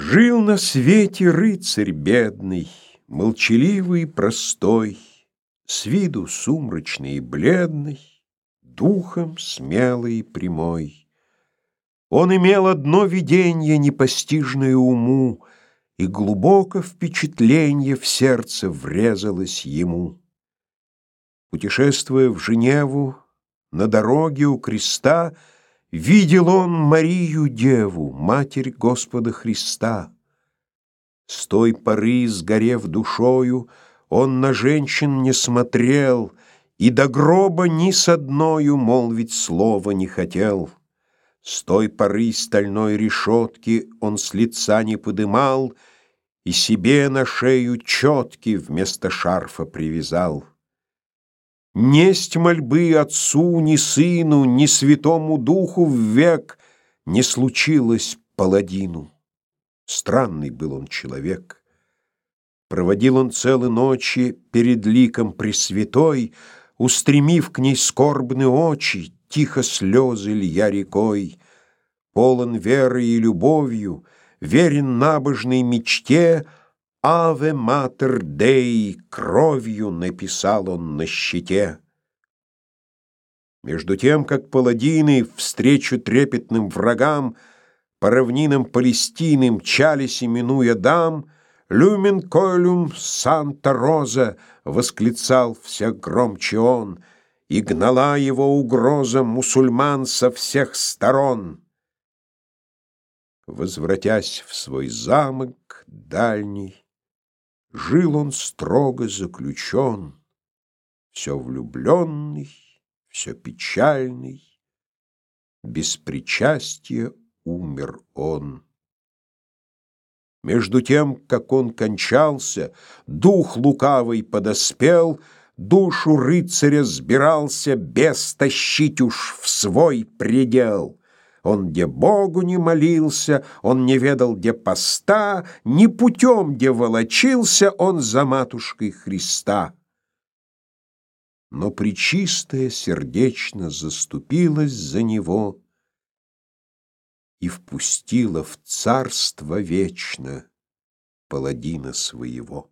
Жил на свете рыцарь бедный, Молчаливый и простой, С виду сумрачный и бледный, Духом смелый и прямой. Он имел одно виденье, Непостижное уму, И глубоко впечатленье В сердце врезалось ему. Путешествуя в Женеву, На дороге у креста Видел он Марию Деву, Матерь Господа Христа. С той поры, сгорев душою, Он на женщин не смотрел И до гроба ни с одною Молвить слова не хотел. С той поры стальной решетки Он с лица не подымал И себе на шею четки Вместо шарфа привязал. Несть мольбы отцу, ни сыну, ни святому духу век не случилось паладину. Странный был он человек. Проводил он целые ночи перед ликом Пресвятой, устремив к ней скорбные очи, тихо слезы лья рекой. Полон верой и любовью, верен набожной мечте — «Аве Матер Дей» кровью написал он на щите. Между тем, как паладины встречу трепетным врагам по равнинам Палестины мчались, именуя дам, «Люмен колюм Санта-Роза!» — восклицал все громче он, и гнала его угроза мусульман со всех сторон. Возвратясь в свой замок дальний, Жил он строго заключен, Все влюбленный, все печальный, Без причастия умер он. Между тем, как он кончался, Дух лукавый подоспел, Душу рыцаря сбирался Без тащить уж в свой предел. Он где Богу не молился, он не ведал где поста, ни путем где волочился он за матушкой Христа. Но Пречистая сердечно заступилась за него и впустила в царство вечно паладина своего.